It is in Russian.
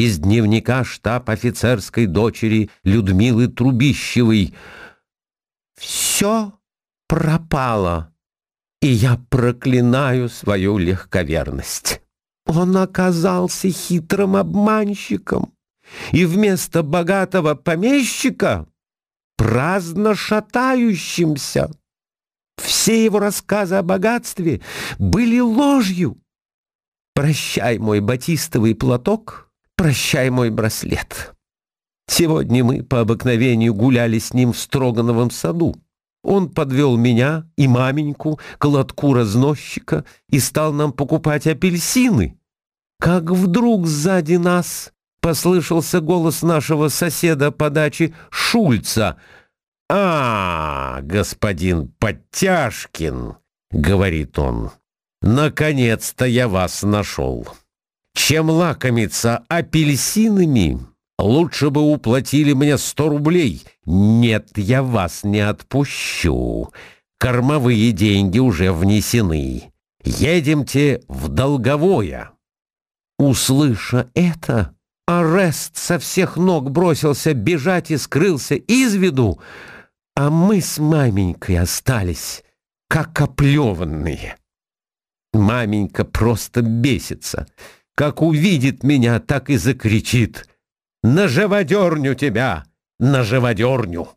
из дневника штаб-офицерской дочери Людмилы Трубищевой. Все пропало, и я проклинаю свою легковерность. Он оказался хитрым обманщиком, и вместо богатого помещика праздно шатающимся. Все его рассказы о богатстве были ложью. Прощай, мой батистовый платок, прощай, мой браслет. Сегодня мы по обыкновению гуляли с ним в Строгановом саду. Он подвел меня и маменьку к лотку разносчика и стал нам покупать апельсины. Как вдруг сзади нас послышался голос нашего соседа по даче Шульца. «А, господин Подтяжкин!» — говорит он. «Наконец-то я вас нашел. Чем лакомиться апельсинами, лучше бы уплатили мне сто рублей. Нет, я вас не отпущу. Кормовые деньги уже внесены. Едемте в долговое». Услыша это, Арест со всех ног бросился бежать и скрылся из виду, а мы с маменькой остались, как оплеванные. Маменька просто бесится. Как увидит меня, так и закричит. «На живодерню тебя! На живодерню!»